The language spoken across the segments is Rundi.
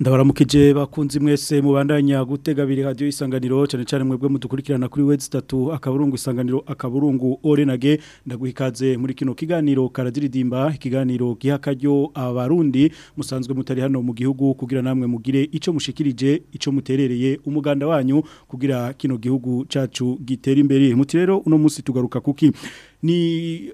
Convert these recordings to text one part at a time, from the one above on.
ndabaramukije bakunzi mwese mubandanya gutega abiri isanganiro cyane cyane mwebwe mudukurikirana kuri wezi itatu akaburungu isanganiro akaburungu orenage ndaguhikaze muri kino kiganiro karadiridimba ikiganiro giha akaryo abarundi musanzwe mutari hano mu gihugu kugira namwe mugire icyo mushikirije icyo muterereye umuganda wanyu kugira kino gihugu cyacu gitera imbere muti rero uno munsi tugaruka kuki ni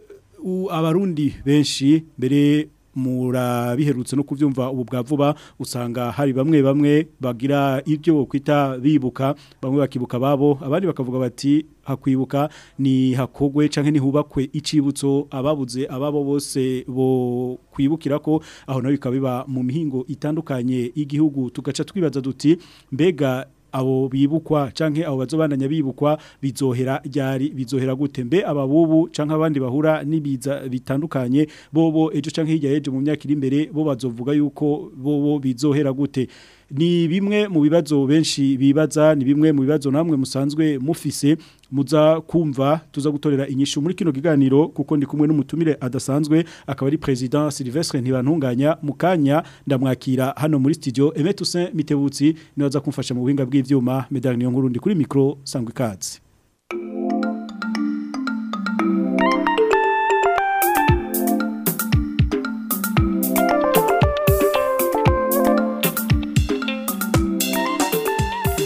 abarundi benshi mbere murabiherutse no kubyumva ubu bwa vuba usanga hari bamwe bamwe bagira ibyo kwita bibuka bamwe bakibuka babo abandi bakavuga bati hakwibuka ni hakogwe canke ni hubakwe icibutso ababuze ababo bose bo kwibukira ko aho nayo bikaba biba mu mihingo itandukanye y'igihugu tugaca twibaza duti mbega abo bibukwa canke abo bazobandanya bibukwa bizohera ryari bizohera gute mbe ababubu canke abandi bahura nibiza bitandukanye bobo ejo canke hirya yeje mu myaka iri imbere bo bazovuga yuko bobo bizohera gute ni bimwe mu bibazo benshi bibaza ni bimwe mu bibazo namwe musanzwe mufise muza kumva tuza gutorera inyishu muri kino kiganiro kuko ndi kumwe n'umutumire adasanzwe akaba ari president Silvestre Ntibantunganya mukanya ndamwakira hano muri studio Emetusin Mitebutsi niwaza kumfasha mu buhinga bw'ivyuma medani yo nkuru ndi kuri micro sangwe kazi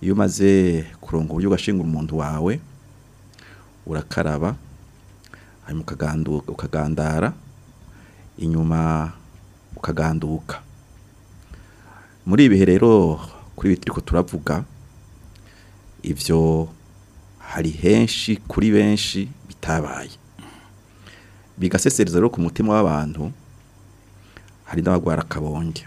iyo maze kurongo uburyo ugashingura umuntu wawe urakaraba hanyuma ukagandara inyuma ukaganduka muri ibihe rero kuri ibi turi turavuga ibyo hari henshi kuri benshi bitabaye bigasesereza rero ku mutima w'abantu hari n'abagwara akabonge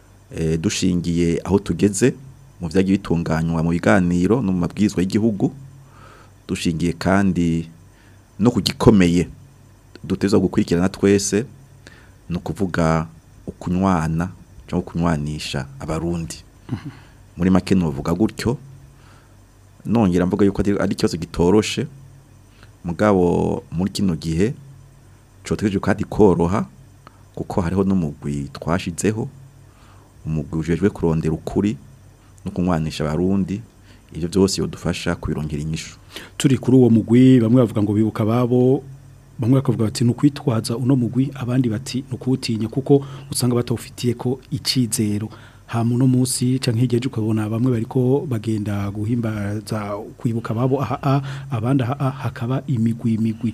eh, dushingiye aho tugeze mu byagiye bitunganywa mu biganiro no mu mabwizwa y'igihugu dushingiye kandi no ku gikomeye duteza gukurikirana twese ni ukuvuga ukunywana cyo kunywanisha abarundi muri make novuga gutyo nongera mvuga yuko ari ikibazo gitoroshe mugabo muri kino gihe cotegeje kandi koroha kuko hariho n'umugwi twashizeho umugwi ujejwe kurondera ukuri no kunywanisha abarundi ibyo byose yodufasha kubirongera inyishu turi kuri uwo mugwi bamwe bavuga ngo bibuka ababo bamwe bakavuga bati ni ukwitwaza uno mugwi abandi bati ni kuko usanga batawufitiye ko icyizero ha uno munsi cyangwa nk'igihe ukabona bamwe bariko bagenda guhimbaza kwibuka ababo aha abandi aha hakaba imigwi imigwi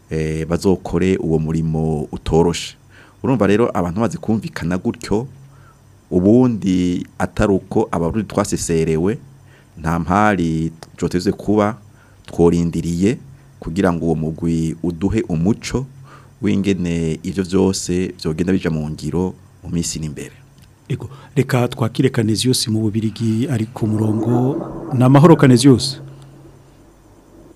eh, bazokore uwo murimo utoroshe urumva rero abantu bazi kumvikana gutyo ubundi atari uko abarundi twaseserewe nta mpari tuzi kuba tworindiriye kugira ngo uwo mugwi uduhe umuco w'ingene ibyo byose byogenda bijya mu ngiro mu minsi iri imbere ego reka twakire kaneziyose mu bubirigi ari ku murongo ni amahoro kaneziyose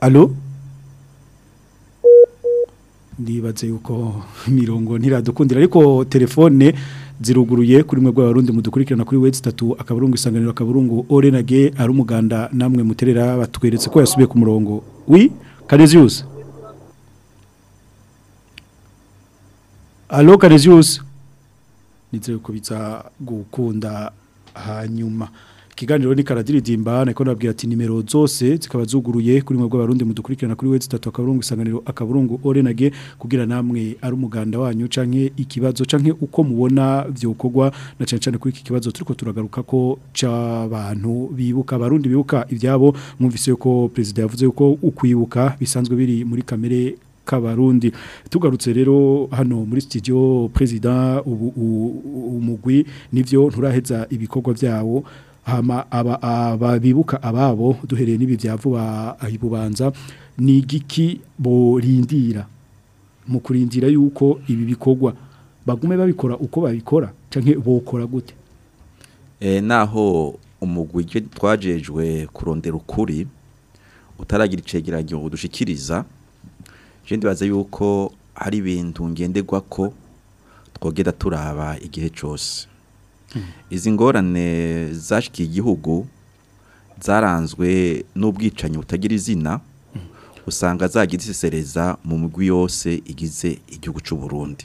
alo ndibatse yuko mirongo ntiradukundira ariko telefone ziruguruye kuri mwe rw'abarundi mudukurikirana kuri wese itatu akaburungu isanganiro akaburungu orenage ari umuganda namwe muterera batweretse ko yasubiye ku murongo wi kareziusi alo kareziusi nizere ko gukunda hanyuma ikiganiro ni karadiridimba niko nababwira ati nimero zose zikaba zuguruye kuri mwebwe abarundi mudukurikirana kuri we zitatu akaburungu isanganiro akaburungu orenage kugira namwe ari umuganda wanyu canke ikibazo canke uko mubona vyokogwa na cyane cyane kuri iki kibazo turiko turagaruka ko c'abantu bibuka abarundi bibuka ibyabo mwumvise yuko president yavuze yuko ukwibuka bisanzwe biri muri kamere k'abarundi tugarutse rero hano muri studio president umugwi nivyo nturaheza ibikorwa byabo hama ababibuka ababo duhereye n'ibi byavuba ahibubanza ni igiki borindira mu kurindira yuko ibi bikorwa bagume babikora uko babikora cyangwa bokora gute eh, naho umugwi twajejwe kurondera ukuri utaragira icyegeranyo udushikiriza ikindi baza yuko hari ibintu ngendegwa ko twogeda turaba igihe cyose hmm. izi ngorane zashikiye igihugu zaranzwe n'ubwicanyi butagira izina hmm. usanga zagira isesereza mu migwi yose igize igihugu cy'u Burundi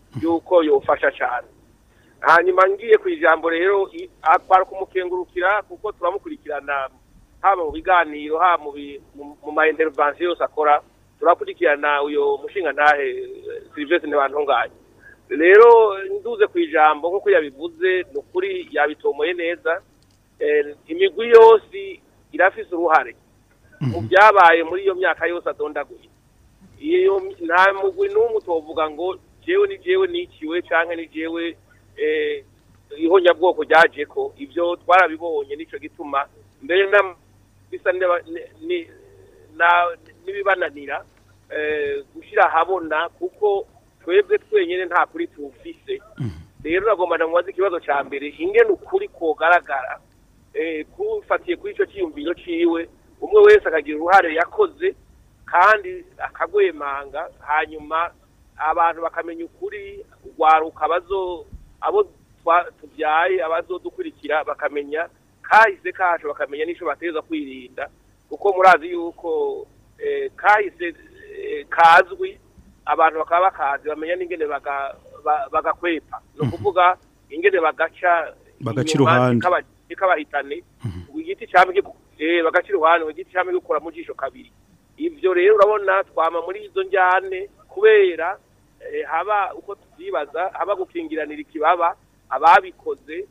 yuko yofasha cyane hanyuma ngiye ku ijambo rero akwara kumukengurukira kuko turamukurikirana haba mu biganiro haba mu ma intervention yose akora turakurikirana uyu mushinga ntahe Ntibantunganye rero nduze ku ijambo nk'uko yabivuze ni ukuri yabitomoye neza eh, imigwi yose irafise uruhare Mm-hmm. mu byabaye muri iyo myaka yose adondaguye iyo nta mugwi n'umwe utovuga ngo jewe ni jewe nikiwe cyangwa ni jewe eh, ihonyabwoko ryaje ko ibyo twarabibonye nicyo gituma mbere bisa n'ibibananira eh, gushyira ahabona kuko twebwe twenyine nta kuri tuwufise mm-hmm. rero nagomba mubaze ikibazo cya mbere ingene ukuri kogaragara eh, kufatiye kuri icyo cyiyumviro cyiwe umwe wese akagira uruhare yakoze kandi akagwemanga hanyuma abantu bakamenya ukuri rwaruka abazo abo tubyaye abazodukurikira bakamenya kahise kacu bakamenya n'icyo bateza kwirinda kuko murazi yuko eh, kahise eh, kazwi abantu bakaba bakazi bamenya n'ingene bagakwepa ni mhm. ukuvuga ingene bagaca inyuma ikabahitane igiti cyaba Eh, bagaciro hano igiti cyamwe gukora mu jisho kabiri ibyo rero urabona twama muri izo njyane kubera eh, haba uko tuzibaza haba gukingiranira ikibaba ababikoze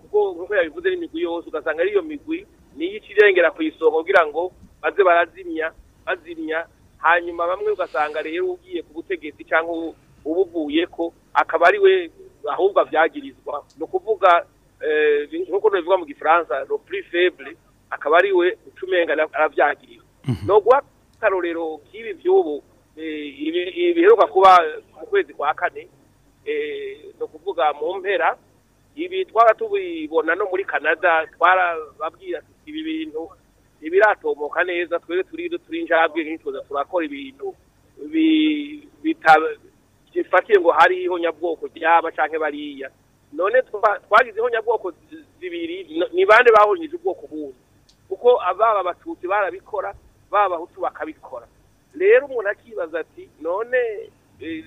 kuko nk'uko yabivuze n'imigwi yose ugasanga iyo migwi niyo ikirengera ku isonga kugira ngo baze barazimya bazimya hanyuma bamwe ugasanga rero ugiye ku butegetsi cyangwa ubuvuye ko akaba ari we ahubwo abyagirizwa ni ukuvuga eh, nk'uko bivuga mu gifaransa lo plus faible akaba ari we ucumenga arabyagiriwe mhm. no guha akarorero k'ibi by'ubu e, ibiheruka kuba mu kwezi kwa kane e, no kuvuga mu mpera ibi twaba no muri canada twarababwira ibi bintu ntibiratomoka neza twere turi injabwe ntituza turakora ibintu bifatiye ngo hariho nyabwoko ryaba cyangwa bariya none twagizeho nyabwoko zibiri ni bande bahonyeje ubwoko bundi kuko baba abatutsi barabikora baba abahutu bakabikora rero umuntu akibaza ati none eh,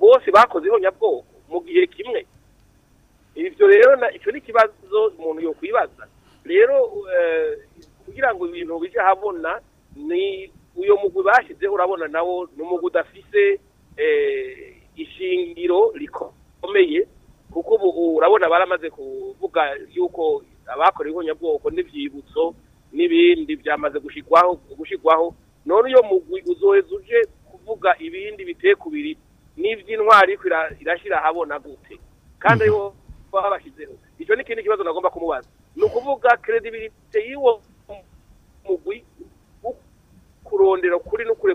bose bakoze ihonyabwoko mu gihe kimwe ibyo rero icyo ni ikibazo umuntu yo kwibaza rero eh, kugira ngo ibintu bijye habona ni uyu mugwi bashyizeho urabona nawo ni umugwi udafise eh, ishingiro rikomeye kuko ubu urabona baramaze kuvuga yuko abakorewe ibonyabwoko n'ibyibutso n'ibindi byamaze gushyirwaho gushyirwaho none iyo mugwi uzoheza uje kuvuga ibindi biteye kubiri biri n'iby'intwari irashyira habona gute kandi ariho mhm. baba bashyizeho icyo ni ikindi kibazo nagomba kumubaza ni ukuvuga keredibilite y'uwo mugwi kurondera ukuri n'ukure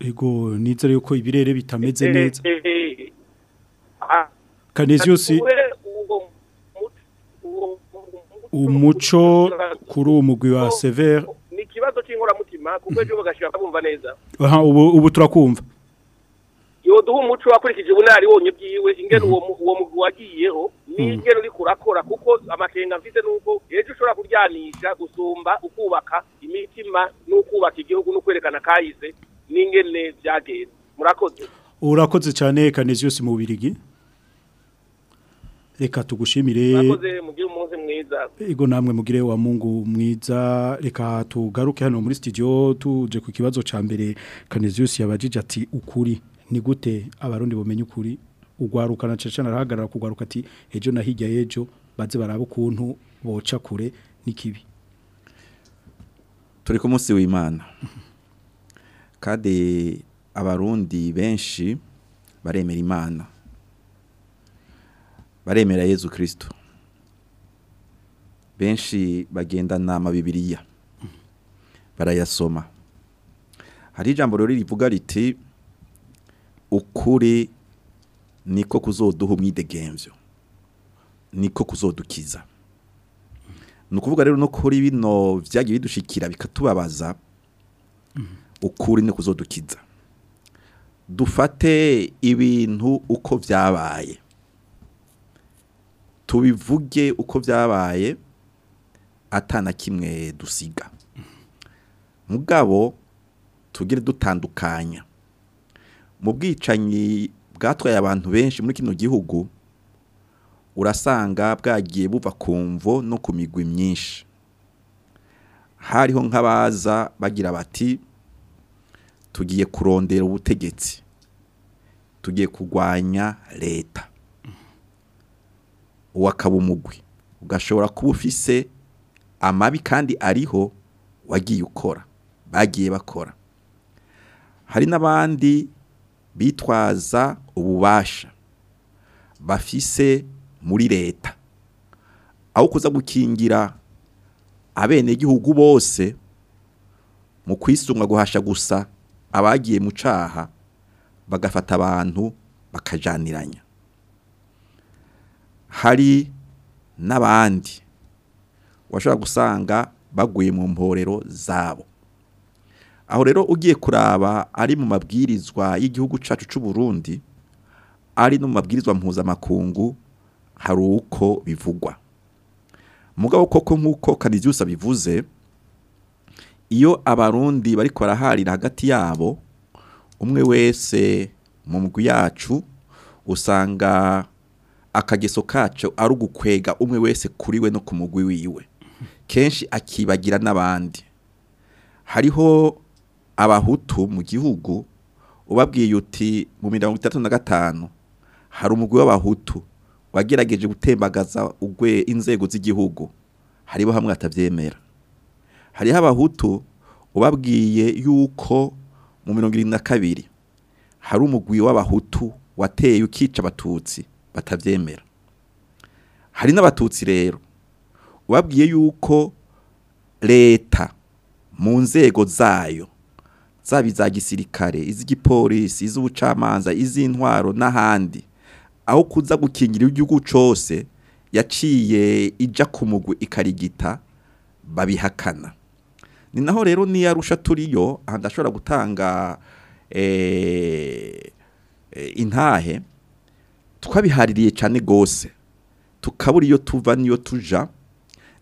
ego nizere yuko ibirere bitameze neza kanezi yose umuco kuri umugwi wa severe buzima kuko ejo bagashobora kubumva neza ubu turakumva iyo duha umuco wakurikije ubunari wonye byiwe ingene uwo mugwi wagiyeho n'ingene hmm. uriko urakora kuko amakenga mfise nuko ejo ushobora kuryanisha gusumba ukubaka imitima n'ukubaka igihugu no kwerekana kahise n'ingene byagenze murakoze urakoze cyane kanezi yose mu birigi reka tugushimire ego namwe mugire wa mungu mwiza reka tugaruke hano muri studio tuje ku kibazo ca mbere Canisius yabajije ati ukuri ni gute abarundi bumenye ukuri ugwarukana cece narahagarara kugwaruka ati ejo na ejo baze baraba ukuntu boca kure nikibi turi ku munsi w'Imana kade abarundi benshi baremera imana baremera yezu kirisito benshi bagendana amabibiriya barayasoma hari ijambo rero rivuga riti ukuri niko kuzoduha umwidegembyo niko kuzodukiza ni ukuvuga rero no kuri bino byagiye bidushikira bikatubabaza ukuri ni kuzodukiza dufate ibintu uko byabaye tubivuge uko byabaye atana kimwe dusiga mugabo tugire dutandukanya mu bwicanyi bwatwaye abantu benshi muri kino gihugu urasanga bwagiye buva ku mvo no ku migwi myinshi hariho nk'abaza bagira bati tugiye kurondera ubutegetsi tugiye kurwanya leta wakaba umugwi ugashobora kuba ufise amabi kandi ariho wagiye ukora bagiye bakora hari n'abandi bitwaza ububasha bafise muri leta aho kuza gukingira abenegihugu bose mu kwisunga guhasha gusa abagiye mu caha bagafata abantu bakajaniranya hari n'abandi washobora gusanga baguye mu mporero zabo aho rero ugiye kuraba ari mu mabwirizwa y'igihugu cyacu cy'u Burundi ari no mu mabwirizwa mpuzamakungu hari uko bivugwa mugabo koko nk'uko Canisius bivuze iyo abarundi bari baraharira hagati yabo umwe wese mu mugwi yacu usanga akageso kacyo ari ugukwega umwe wese kuri we no ku mugwi wiwe kenshi akibagira n'abandi hariho abahutu mu gihugu ubabwiye uti mu mirongo itatu na gatanu hari umugwi w'abahutu wagerageje gutembagaza ugwe inzego z'igihugu hariho hamwe atabyemera hariho abahutu ubabwiye yuko mu mirongo irindwi na kabiri hari umugwi w'abahutu wateye ukica abatutsi batabyemera hari n'abatutsi rero ubabwiye yuko leta mu nzego zayo zaba iza gisirikare iz'igipolisi iz'ubucamanza iz'intwaro n'ahandi aho kuza gukingira igihugu cyose yaciye ijya ku mugwi ikarigita babihakana ni naho rero niyo arusha turiyo ahantu ashobora gutanga eh, eh, intahe twabihaririye cyane rwose tukabura iyo tuva n'iyo tuja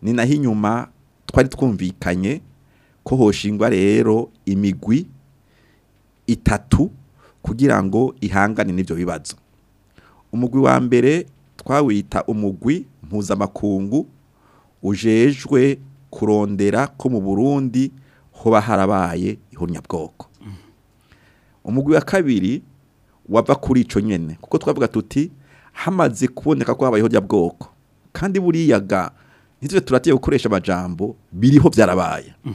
ni naho inyuma twari twumvikanye ko hoshingwa rero imigwi itatu kugira ngo ihangane n'ibyo bibazo umugwi wa mbere twawita umugwi mpuzamakungu ujejwe kurondera ko mu burundi hoba harabaye ihunyabwoko mm. umugwi wa kabiri wava kuri icyo nyine kuko twavuga tuti hamaze kuboneka ko habayeho jya bwoko kandi buriya ga ntitujye turateye gukoresha amajambo biriho byarabaye mm.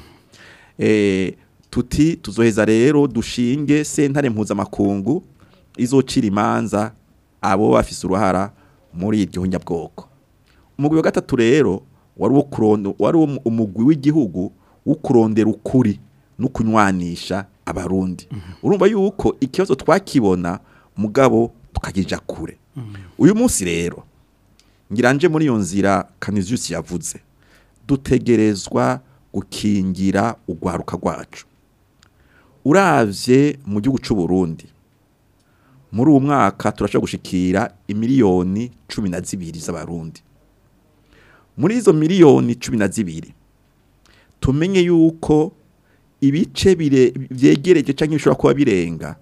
eh, tuti tuzoheza rero dushinge sentare mpuzamakungu izocira imanza abo bafise uruhara muri iryo nyabwoko umugwi wa gatatu rero wari uwo umugwi w'igihugu wo kurondera ukuri no kunywanisha abarundi urumva yuko ikibazo twakibona mugabo tukagija kure uyu munsi rero ngira muri iyo nzira kaniziyusi yavuze dutegerezwa gukingira urwaruka rwacu urabye mu gihugu cy'u Burundi muri uwo mwaka turashobora gushikira imiliyoni cumi na zibiri z'abarundi muri izo miliyoni cumi na zibiri tumenye yuko ibice byegereje cyangwa bishobora kuba birenga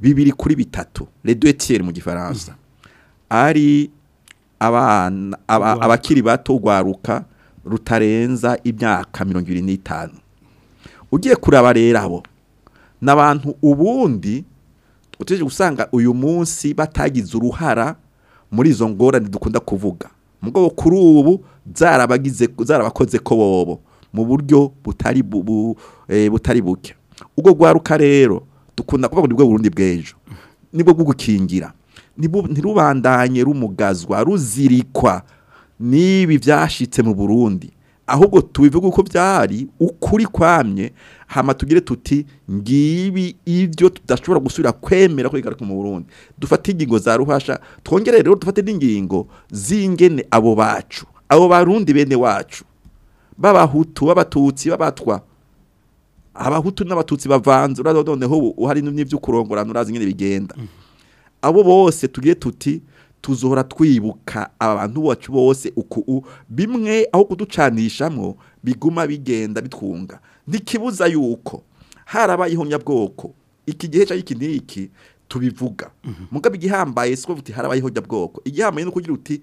bibiri kuri bitatu redwetiyeri mu gifaransa ari abana abakiri bato rwaruka rutarenza imyaka mirongo irindwi n'itanu ugiye kuraba rero abo ni abantu ubundi utegereje gusanga uyu munsi batagize uruhara muri izo ngorane dukunda kuvuga mu bwoko kuri ubu zarabagize zarabakoze ko bobo mu buryo butari e, butari buke ubwo rwaruka rero dukunda kuvuga ngo nibwo burundi bw'ejo nibwo bwo gukingira ntirubandanye rumugazwa ruzirikwa n'ibi byashyitse mu burundi ahubwo tubivuga uko byari ukuri kwamye hama tugire tuti ngibi ibyo tudashobora gusubira kwemera ko bigaruka mu burundi dufate ingingo za ruhasha twongere rero dufate n'ingingo z'ingene abo bacu abo barundi bene wacu b'abahutu b'abatutsi b'abatwa abahutu n'abatutsi bavanze uraza uhari n'iby'ukurongoranura uraza nyine bigenda mm-hmm. abo bose tugiye tuti tuzohora twibuka abantu bacu bose uku bimwe aho kuducanishamo biguma bigenda bitwunga ntikibuza yuko harabayeho nyabwoko iki gihe cy'iki n'iki tubivuga mm-hmm. mugabe igihambaye si kuvuga uti harabayeho nyabwoko igihambaye ni ukugira uti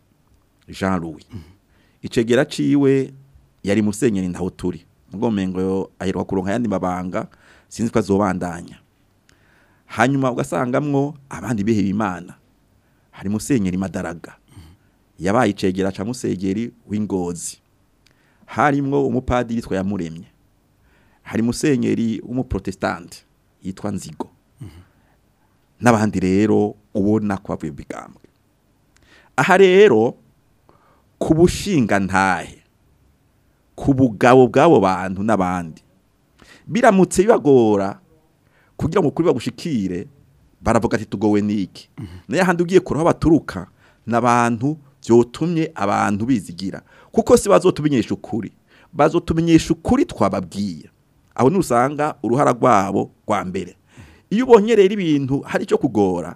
jean louis mm-hmm. icegera ciwe yari musenyeri ntaho turi mugomengo aherwa kuronka yandi mabanga sinzi ko azobandanya hanyuma ugasangamwo abandi biheba imana hari musenyeri madaraga yabaye icegera ca musegeri w'ingozi harimwo umupadiri yitwa yamuremye hari musenyeri w'umuprotestante yitwa nzigo n'abandi rero ubona ko bavuye ubwambwe aha rero ku bushingantahe ku bugabo bw'abo bantu n'abandi biramutse bibagora kugira ngo kuri bagushikire baravuga ati tugowe niki mhm. nayo ahandi ugiye kure baturuka n'abantu byotumye abantu bizigira kuko si bazotumenyesha ukuri bazotumenyesha ukuri twababwiye aho ntusanga uruhara rwabo rwa mbere iyo ubonye rero ibintu hari icyo kugora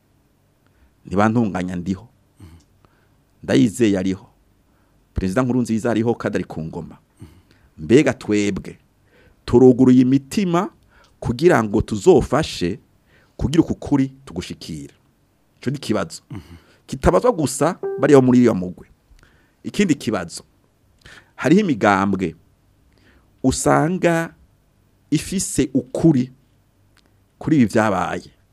ntibantunganya ndiho ndayizeye ariho perezida nkuru nziza ariho kadari ku ngoma mbega twebwe turuguruye imitima kugira ngo tuzofashe kugira uku kuri tugushikira icyo ni ikibazo kitabazwa gusa bariya muri iriya mugwe ikindi kibazo hariho imigambwe usanga ifise ukuri kuri ibi byabaye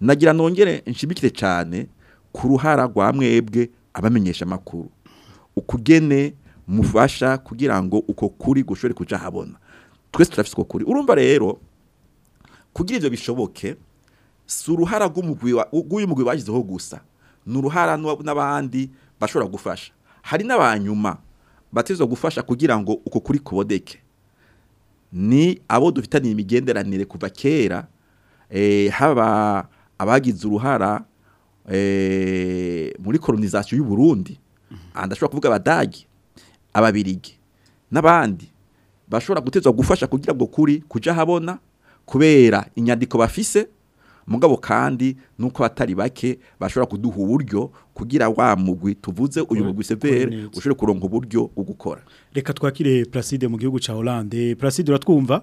nagira nongere nshimikire cyane ku ruhara rwa mwebwe abamenyesha amakuru ukugene mufasha kugira ngo uko kuri gushore kujya habona twese turafite uko kuri urumva rero kugira ibyo bishoboke si uruhara rw'uyu mugwi bashyizeho gusa ni uruhara n'abandi bashobora gufasha hari n'abanyuma batizwa gufasha kugira ngo uko kuri kubodeke ni abo dufitaniye imigenderanire kuva kera eh, haba abagize uruhara eh, muri kolonisation y'u Burundi mhm. ndashobora kuvuga abadage ababirigi n'abandi bashobora gutezwa gufasha kugira ngo kuri kuja habona kubera inyandiko bafise mugabo kandi nuko batari bake bashobora kuduha uburyo kugira wa mugwi tuvuze uyu mugwi severe ushobora kuronka uburyo bwo gukora reka twakire Placide mu gihugu cya Hollande Placide uratwumva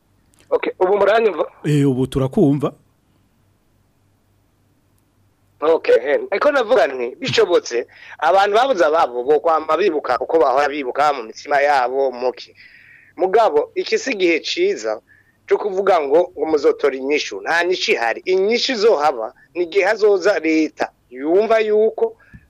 okay ubu muranyumva eh, ubu turakumva ariko navuga nti bishobotse abantu babuze ababo bo kwamba bibuka uko bahora bibuka mu mitima yabo muki mugabo iki si igihe cyiza cyo kuvuga ngo umuzotori inyishu nta nyishi hari inyinshi zo haba ni igihe hazoza leta yumva yuko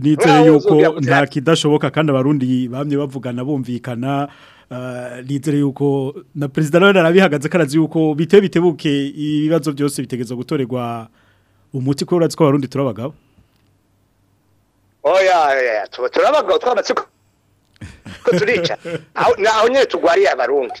nizeye yuko nta kidashoboka kandi abarundi bamye bavugana bumvikana ah, nizere yuko na perezida nawe narabihagaze karazi yuko bite bitebuke ibibazo byose bitegeza gutorerwa umuti kubera ko abarundi turabagabo oya turabagabo twabatse ko turica aho nyine turwariye abarundi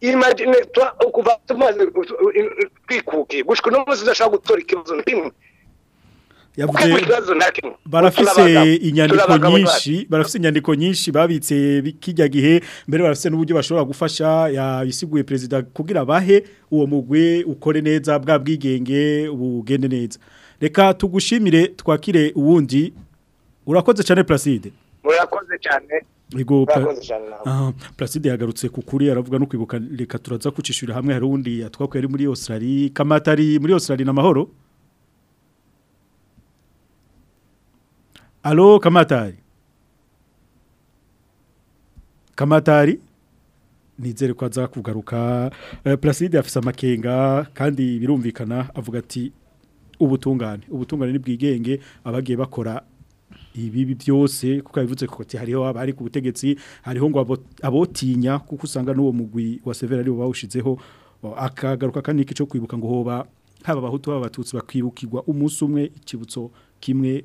imagine kuva tumaze twikukiye gushika uno udashobora gutora ikibazo na yavuze barafise inyandiko nyinshi barafise inyandiko nyinshi babitse kijya gihe mbere barafise n'uburyo bashobora gufasha yabisiguye perezida kugira bahe uwo mugwe ukore neza bwa bwigenge bugende neza reka tugushimire twakire uwundi urakoze cyane Placide murakoze cyane Ego Placide yagarutse kukuri aravuga no kwibuka reka turaza kucishura hamwe hari uwundi yatwakuye ari muri Australia Kamatari muri Australia na mahoro alo kamatari kamatari nizere ko aza kugaruka eh, placide afise amakenga kandi birumvikana avuga ati ubutungane ubutungane n'ubwigenge abagiye bakora ibibi byose kuko abivutse koti hariho abari ku butegetsi hariho ngo abotinya kuko usanga n'uwo mugwi wa severa ariwo bawushizeho akagaruka kandi n'iki cyo kwibuka ngo hoba haba abahutu haba abatutsi bakwibukirwa umunsi umwe ikibutso kimwe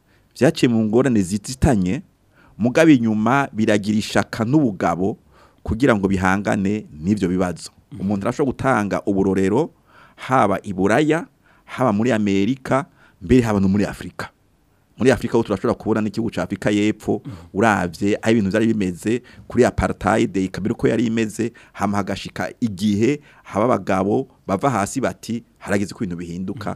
byaciye mu ngorane zititanye mugabe inyuma biragira ishaka n'ubugabo kugira ngo bihangane n'ibyo bibazo umuntu arashobora gutanga uburorero haba i buraya haba muri amerika mbere haba no muri afurika muri afurika ho turashobora kubona n'igihugu cya afurika y'epfo urabye aho ibintu byari bimeze kuri apartheid ikabiri uko yari imeze hama hagashika igihe haba abagabo bava hasi bati harageze ko ibintu bihinduka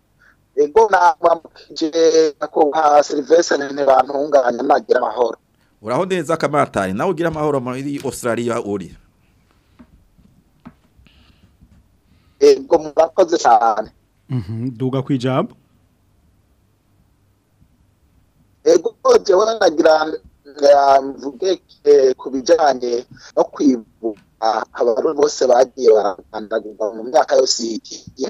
ego nabambukije ko nka serivisi nini bantunganya nagira amahoro uraho neza akamatari nawe ugira amahoro muri australia uri ego murakoze cyane mhm, duga ku ijambo ego jewe nagira mvuge ku bijyanye no kwibuka abarundi bose bagiye barandagurwa mu myaka yose igiye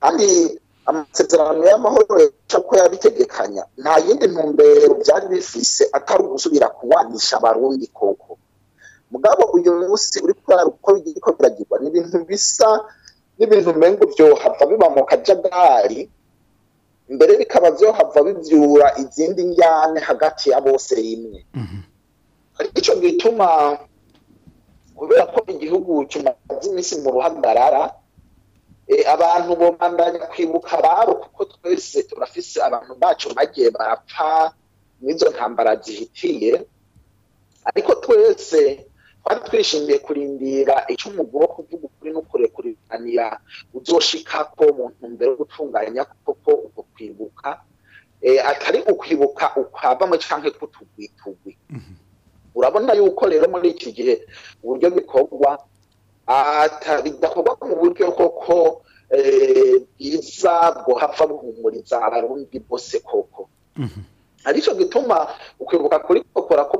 kandi amasezerano y'amahoro yaca ko yabitegekanya nta yindi ntumbero byari bifise atari ugusubira kuwanisha abarundi koko mugabo uyu munsi uri kurara uko bigiye ko biragirwa ni ibintu bisa n'ibintu umengo byohava biba mu kajagari mbere bikaba byohava bibyura izindi njyane hagati ya bose rimwe mhm. icyo gituma kubera ko igihugu kimaze iminsi mu ruhagarara e, abantu bombandanya kwibuka ababo kuko twese turafise abantu bacu bagiye barapfa n'izo ntambara zihitiye ariko twese twari twishimiye kurindira icyo umugore wo kuvuga ukuri n'ukure uzoshika ko mu mbere yo gutunganya koko uko kwibuka e, atari ukwibuka ukwa bamwe cyangwa kutugwitugwi mhm. urabona yuko rero muri iki gihe uburyo bikorwa bidakorwa mu buryo koko eh, bwiza bwohapfa guhumuriza abarundi bose koko mhm. aricyo gituma ukwibuka kuri kokora ko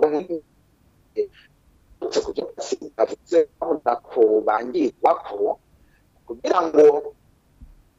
uretse kubyo bavuze babona ko bangirwa ko kugira ngo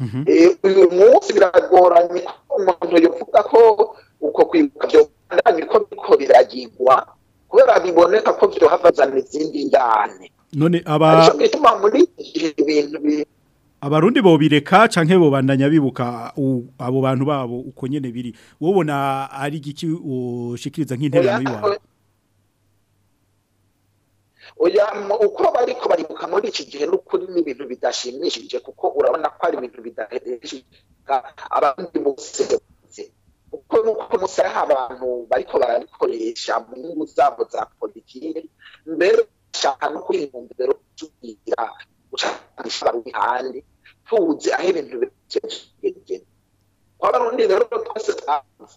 mhm. eh, uyu munsi biragoranye ko umuntu yavuga ko uko kwibuka byo bandanye biko biragirwa kubera biboneka ko byohavazana izindi njyane none aba gituma muri ibintu abarundi bobireka canke bobandanya bibuka abo bantu babo uko nyene biri wobona ari giki ushikiriza nk'interano yiwawe oya uko bariko baribuka muri iki gihe n'ukuri ibintu bidashimishije kuko urabona ko ari ibintu bidaheshije abandi bose kuko nuko musaha abantu bariko barabikoresha mu nyungu zabo za politiki mbere shaka no kwibumbero cyugira gushaka abandi mfuzi aho ibintu bigeze waba n'undi rero twese twazi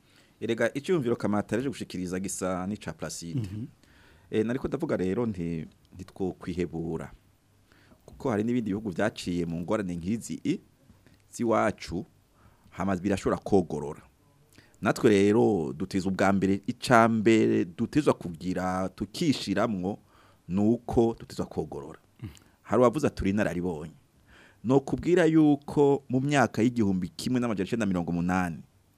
erega icyumviro kamataje gushikiriza gisa n'ica placide mhm. eh, nariko ndavuga rero nti ntitwokwihebura kuko hari n'ibindi bihugu byaciye mu ngorane nk'izi z'iwacu hamaze birashobora kogorora natwe rero duteza ubwa mbere icambere dutezwa kugira tukishiramwo nuko dutezwa kogorora mm. hari uwavuze turi nararibonye no kubwira yuko mu myaka y'igihumbi kimwe n'amajana 1980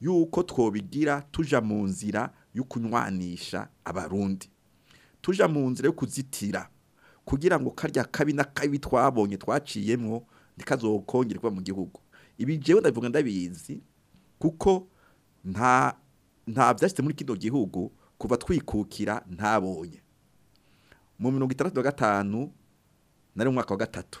yuko twobigira tuja mu nzira yo kunywanisha abarundi Tuja mu nzira yo kuzitira kugira ngo karya kabi n'akabi twabonye twaciyemo ntikazokongere kuba mu gihugu ibi jewe ndavuga ndabizi kuko nta nta byashyitse muri kino gihugu kuva twikukira ntabonye mu mirongo itandatu na gatanu nari umwaka wa gatatu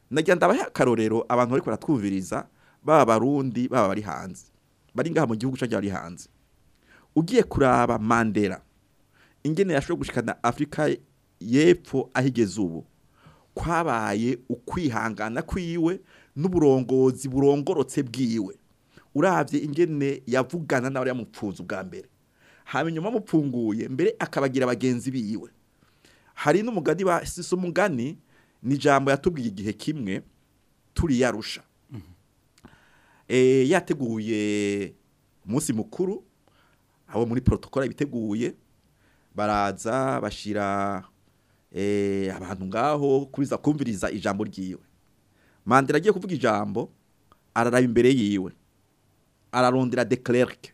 najya ndabaha akarorero abantu bari baratwumviriza baba barundi baba bari hanze bari ngaha mu gihugu cyangwa bari hanze ugiye kuraba mandela ingene yashobora gushikana afurika y'epfo aho igeze ubu kwabaye ukwihangana kwiwe n'uburongozi burongorotse bwiwe urabye ingene yavugana nawe yamupfunze ubwa mbere hanyuma inyuma amupfunguye mbere akabagira bagenzi biwe hari n'umugani basise umugani ni ijambo yatubwiye igihe kimwe turiyarusha mm-hmm. eh, yateguye umunsi mukuru abo muri porotokora biteguye baraza bashyira eh, abantu ngaho kumviriza ijambo ryiwe mandela agiye kuvuga ijambo araraba imbere yiwe ararondera de Klerk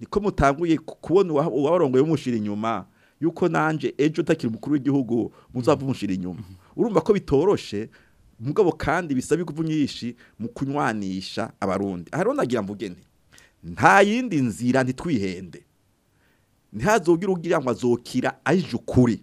niko mutanguye kubona uwabarongoye umushira inyuma yuko nanje ejo utakiri umukuru w'igihugu muzava inyuma mhm. urumva ko bitoroshe mugabo kandi bisaba ingufu nyinshi mu kunywanisha abarundi aha rero nagira mvugene nta yindi nzira ntitwihende ntihazogire ugira ngo azokira aje ukuri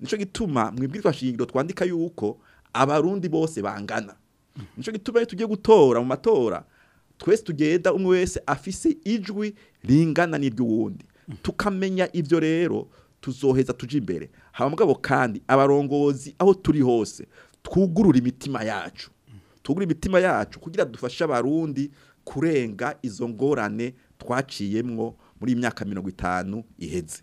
nicyo gituma mu shingiro twandika yuko abarundi bose bangana nicyo gituma iyo tugiye gutora mu matora twese tugenda umwe wese afise ijwi ringana n'iry'uwundi tukamenya ibyo rero tuzoheza tujya imbere haba mugabo kandi abarongozi aho turi hose twugurura imitima yacu tugura imitima yacu kugira dufashe abarundi kurenga izo ngorane twaciyemwo muri imyaka mirongo itanu iheze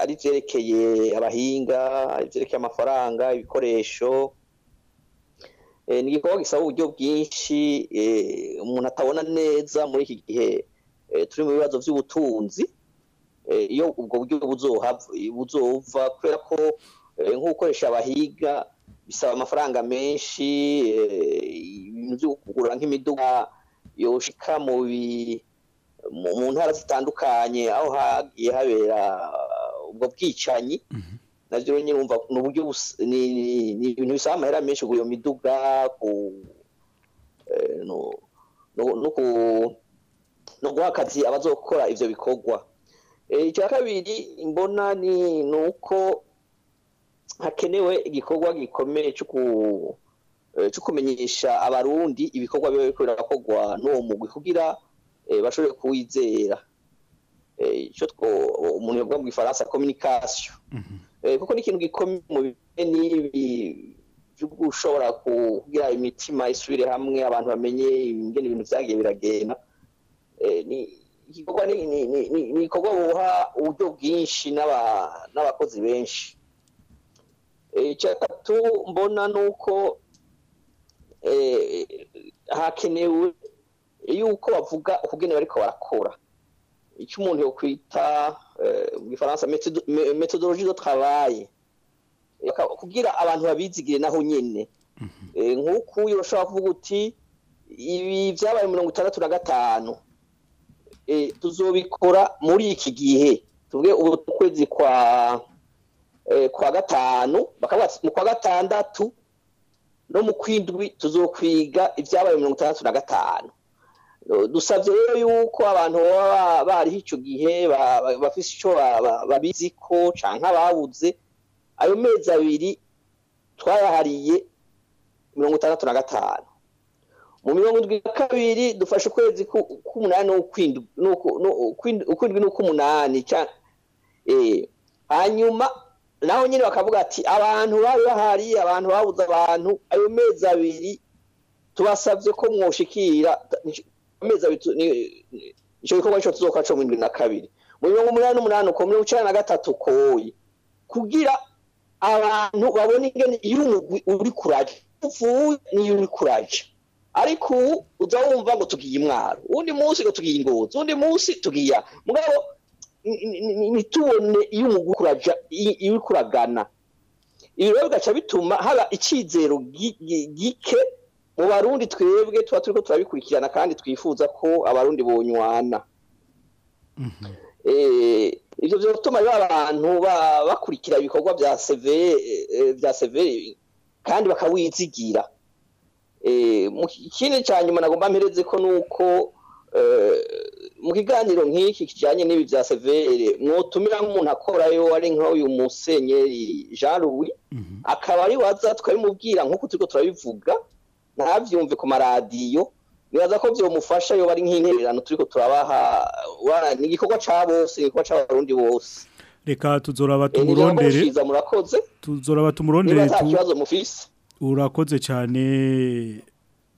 ari ibyerekeye abahinga ibyerekeye amafaranga ibikoresho e, ni igikorwa gisaba uburyo bwinshi e, umuntu atabona neza muri iki gihe e, turi mu bibazo by'ubutunzi iyo ubwo buryo buzova kubera ko nko abahiga bisaba amafaranga menshi ibintu byo kugura nk'imiduga yoshika mu ntara zitandukanye aho hagiye habera ubwo bwicanyi mhm. nabyo nyine wumva ni uburyo ni ibintu bisaba amahera menshi ku iyo miduga eh, no guha akazi abazokora ibyo bikorwa eh, icya kabiri mbona ni uko hakenewe igikorwa gikomeye cyo eh, kumenyesha abarundi ibikorwa biba bikorera kogwa n'uwo mugwi kugira bashobore kuwizera Eh, icyo umuntu yavuga mu gifaransa kominikasiyo mhm. eh, kuko ni ikintu gikomeye mu bihe n'ibi ushobora kugira imitima isubire hamwe abantu bamenye ingene ibintu byagiye biragenda eh, ni igikorwa buha uburyo bwinshi n'abakozi benshi icya mbona ni uko hakenewe yuko bavuga ukugene bariko barakora icyo umuntu yokwita eh, mu gifaransa metodologi do travayi kugira abantu babizigire naho nyine mhm. eh, nk'uku uyu urashobora kuvuga uti ibi byabaye mirongo itandatu na gatanu eh, tuzobikora muri iki gihe tuvuge ubu ukwezi kwa kwa gatanu bakaba mu kwa gatandatu no mu kwindwi tuzokwiga ibyabaye mirongo itandatu na gatanu dusabye rero yuko abantu baba bariho icyo gihe bafite icyo babizi ko cyangwa babuze ayo mezi abiri twayahariye mirongo itandatu na gatanu mu mirongo irindwi na kabiri dufashe ukwezi k'umunani n'ukwindwi n'uk'umunani e, hanyuma naho nyine bakavuga ati abantu bari bahari abantu babuze abantu ayo mezi abiri tubasabye ko mwoshikira amezi abiri icyo gikorwa cyo tuzoka cumi na kabiri mu mirongo umunani n'umunani uko mirongo icyenda na gatatu koyi kugira abantu babona ingene iyo umugwi uri kuraja uvuye niyo uri kuraja ariko ubu uza wumva ngo tugiye imwaro uwundi munsi ngo tugiye ingozi uwundi munsi tugiye mugabo ntitubone iyo umugwi kuraja iyo uri kuragana ibi rero bigaca bituma haba icyizero gike mu barundi twebwe tuba turi turabikurikirana kandi twifuza ko abarundi bonywana mhm. eh, ibyo byatuma abantu bakurikira ibikorwa bya severi eh, kandi bakawizigira eh, ikindi cya nyuma nagomba mpereze ko ni uko mu kiganiro nk'iki kijyanye n'ibi bya severi mwotumira nk'umuntu akorayo ari nk'uyu musenyeri jean louis mhm. akaba ari waza twabimubwira nk'uko turi ko turabivuga ntabyumve ku maradiyo nibaza ko byamufasha iyo bari nk'intererano turi turabaha ni igikorwa cya bose igikorwa cy'abarundi bose reka tuzora batumurondere tuzora batumurondere urakoze cyane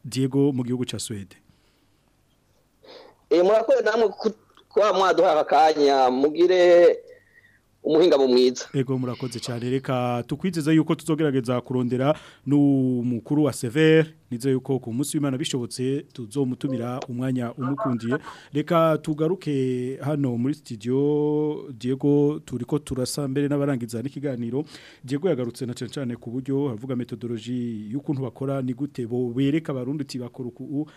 Diego mu gihugu cya Suwede eh, murakoze namwe kwa mwaduha akanya mugire umuhingamo mwiza ego murakoze cyane reka tukwizeza yuko tuzogerageza kurondera n'umukuru wa Sever nize yuko ku munsi w'imana bishobotse tuzomutumira umwanya umukundiye reka tugaruke hano muri studio Diego turi ko turasa mbere n'abarangiza n'ikiganiro Diego yagarutse na cyane cyane ku buryo havuga metodology y'ukuntu bakora ni gute bo bereka abarundi bakora uku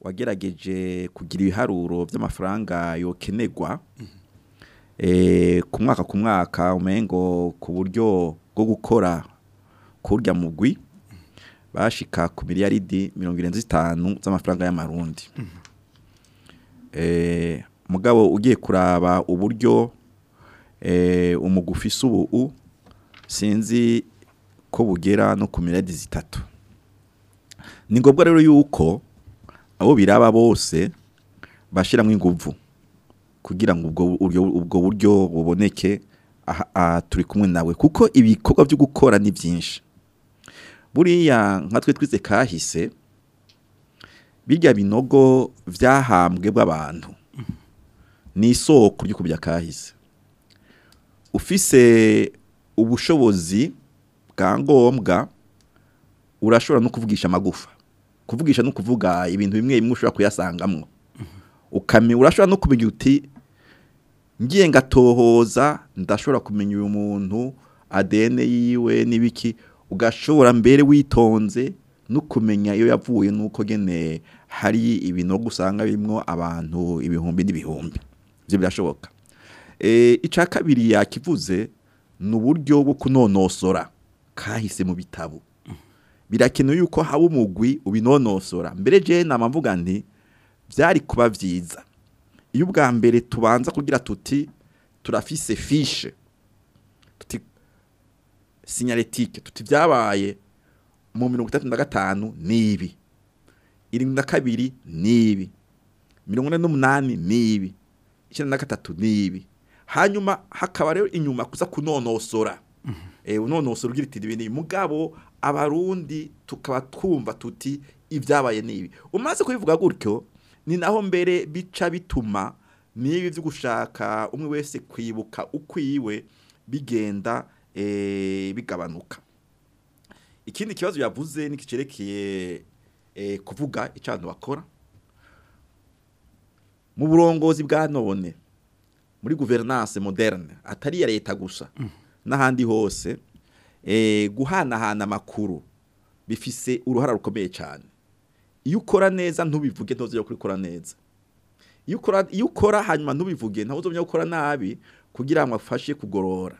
wagerageje kugira ibiharuro by'amafaranga yokenerwa mhm. eh, ku mwaka ku mwaka umengo ku buryo bwo gukora kurya mugwi bashika ku miliyaridi mirongo irindwi itanu z'amafaranga y'amarundi eh, mugabo ugiye kuraba uburyo eh, umugufi ubu sinzi ko bugera no ku miliyaridi zitatu ni ngombwa rero yuko abo biraba bose bashyiramo ingufu kugira ngo ubwo buryo buboneke aha turi kumwe nawe kuko ibikorwa byo gukora ni byinshi buriya nka twe twize kahise birya binogo byahambwe bw'abantu ni isoko ry'ukubya kahise ufise ubushobozi bwa ngombwa urashobora no kuvugisha amagufa kuvugisha no kuvuga ibintu bimwe bimwe ushobora kuyasangamwo ukamenya urashobora no kumenya uti ngiye ngatohoza ndashobora kumenya uyu muntu adene yiwe n'ibiki ugashobora mbere witonze no kumenya iyo yavuye nuko gene hari ibinogo usanga birimo abantu ibihumbi n'ibihumbi ibyo birashoboka eh, icya kabiri yakivuze ni uburyo bwo kunonosora kahise mu bitabo birakenewe yuko haba umugwi ubinonosora mbere je amavuga nti byari kuba byiza iyo ubwa mbere tubanza kugira tuti turafise fishe sinyaletike tuti byabaye mu mirongo itatu na gatanu n'ibi irindwi na kabiri n'ibi mirongo ine n'umunani n'ibi icyenda na gatatu n'ibi hanyuma hakaba rero inyuma kuza kunonosora mhm. eh, unonosora ugira iti ibintu mugabo abarundi tukaba twumva tuti ibyabaye n'ibi umaze kubivuga gutyo ni naho mbere bica bituma n'ibi byo gushaka umwe wese kwibuka ukwiwe bigenda Eh, bigabanuka ikindi kibazo yavuze ni kicerekeye eh, kuvuga icyo abantu bakora mu burongozi bwa none muri guverinance moderne atari iya leta gusa mm. n'ahandi hose eh, guhanahana amakuru bifise uruhara rukomeye cyane iyo ukora neza ntubivuge ntuzajya kubikora neza iyo ukora hanyuma ntubivuge ntabwo uzajya ukora nabi kugira ngo afashe kugorora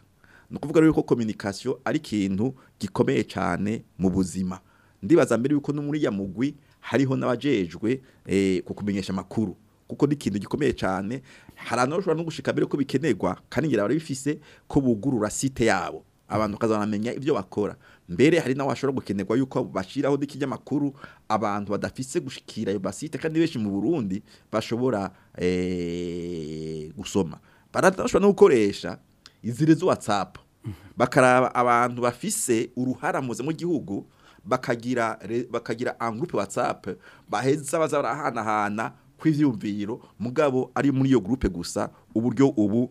ni ukuvuga rero ko kominikasiyo ari kintu gikomeye cyane mu buzima ndibaza mbere yuko no muri ya mugwi hariho n'abajejwe eh, ku kumenyesha amakuru kuko ni ikintu gikomeye cyane hari abantu no gushika mbere ko bikenerwa kandi ngira barabifise ko bugurura site yabo abantu bakazaramenya ibyo bakora mbere hari nawe hashobora gukenerwa yuko bashiraho n'ikinyamakuru abantu badafise gushikira yo basite kandi benshi mu Burundi bashobora eh, gusoma barashobora no gukoresha iziriza WhatsApp bakaraba abantu bafise uruhara mu gihugu bakagira bakagira angurupe WhatsApp baheza baza barahanahana kw'ibyumviro mugabo ari muri iyo gurupe gusa uburyo ubu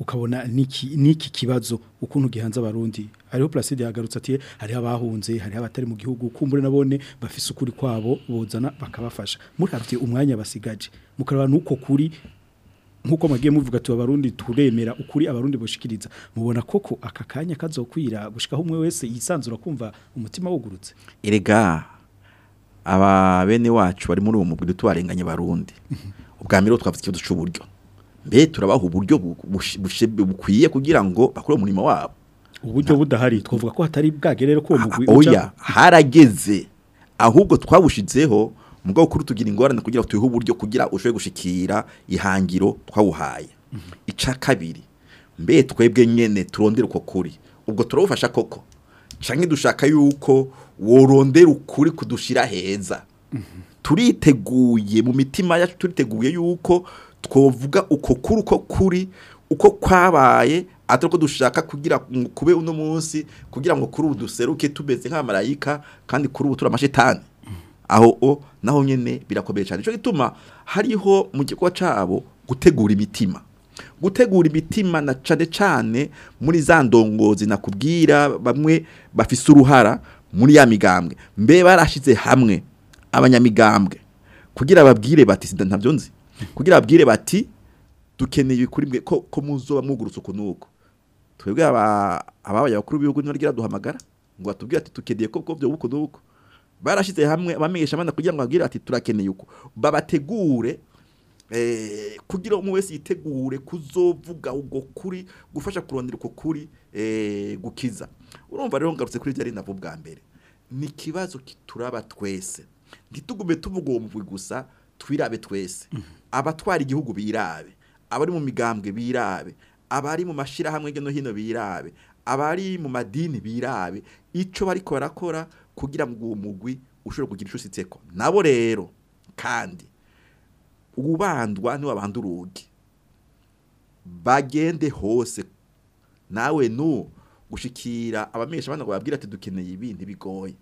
ukabona n'iki kibazo ukuntu gihanze abarundi ariho placide yagarutse ati hari abahunze hari abatari mu gihugu kumbure nabone bafise ukuri kwabo bozana bakabafasha murabye umwanya basigaje mukareba n'uko kuri nk'uko mugiye muvuga tuba abarundi turemera ukuri abarundi boshikiriza mubona koko aka kanya kazokwira gushikaho umwe wese yisanzura kumva umutima wugurutse erega aba bene wacu bari muri uwo mugwi tubarenganye barundi ubwa mbere twavuze ikibazo cy'uburyo mbe turabaha uburyo bukwiye kugira ngo bakore umurimo wabo uburyo budahari twavuga ko hatari bwagere rero ko uwo ah, ah, oya harageze ahubwo twawushitseho mugabo kuri tugira ingorane kugira tuyihe uburyo kugira ushobe gushikira ihangiro twawuhaye mhm. ica kabiri mbe twebwe nyene turondere uko kuri ubwo turabufasha koko cyangwa dushaka yuko worondera ukuri kudushyira heza turiteguye mu mitima yacu turiteguye yuko twavuga uko kuri uko kuri uko kwabaye atari dushaka kugira kube uno munsi kugira ngo kuri ubu duseruke tumeze kandi kuri ubutura turi amashetani aho o naho nyine birakomeye cyane nicyo gituma hariho mu gikorwa cabo gutegura imitima gutegura imitima na cyane cyane muri za ndongozi nakubwira bamwe bafise uruhara muri ya migambwe mbe barashyize hamwe abanyamigambwe kugira babwire bati sida ntabyo nzi kugira babwire bati dukeneye kuri mwe ko muzoba mugurutse uku n'uko twebwe ababaye abakuru b'ibihugu ntibagira duhamagara ngo batubwire ati dukeneye ko byo uku n'uko barashyize hamwe abamenyesha abana kugira ngo babwire ati turakeneye uko babategure Eh, kugira umwe wese yitegure kuzovuga ubwo kuri gufasha kurondera uko kuri eh, gukiza urumva rero ngarutse kuri byari nabwo bwa mbere ni kibazo kituraba twese ntitugume tuvuga uwo mugwi gusa twirabe twese mhm. abatwara igihugu birabe abari mu migambwe birabe abari mu mashyirahamwe hirya no hino birabe abari mu madini birabe icyo bariko barakora kugira ngo uwo mugwi ushobore kugira inshuti itseko nabo rero kandi ubandwa niwe abanda urugi bagende hose nawe nu gushikira abamesha abana babwira ati dukeneye ibi ntibigoye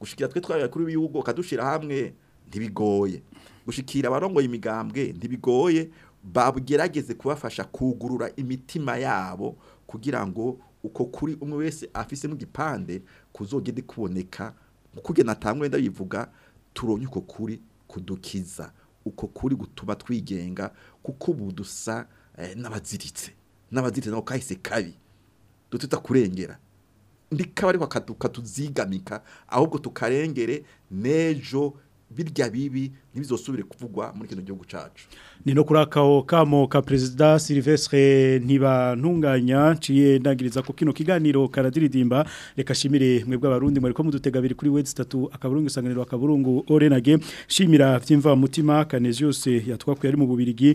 gushikira twe twabaye kuri b'ibihugu kadushira hamwe ntibigoye gushikira abarongoye imigambwe ntibigoye babugerageze kubafasha kugurura imitima yabo kugira ngo uko kuri umwe wese afise n'igipande kuzogende kuboneka kugena atangwe ndabivuga turonye uko kuri kudukiza uko kuri gutuba twigenga kuko ubu dusa eh, n'abaziritse n'abaziritse nabo kahise kabi dutita kurengera ndikaba ariko katuzigamika ahubwo tukarengere n'ejo birya bibi ntibizosubire kuvugwa muri kino gihugu cyacu ni no kuri akawo kamo ka perezida silivesire ntibantunganya nciye ndangiriza ko kino kiganiro karadiridimba reka shimire mwebwe abarundi mwari ko mudutega abiri kuri wezi tatu akaburungu isanganiro akaburungu orenage shimira by'imvamutima kanezi yose yatwakuye ari mu bubirigi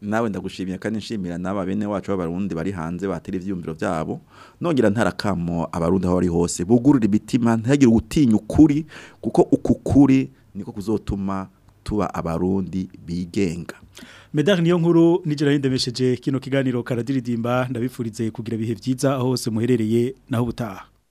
nawe ndagushimiye kandi nshimira n'aba bene wacu b'abarundi bari hanze batera ivyumviro byabo nongera ntarakamo abarundi aho bari hose bugurura imitima ntihagire gutinya ukuri kuko ukukuri niko kuzotuma tuba abarundi bigenga medari niyo nkuru nijira yindemesheje kino kiganiro karadiridimba ndabifurize kugira bihe byiza aho hose muherereye naho ubutaha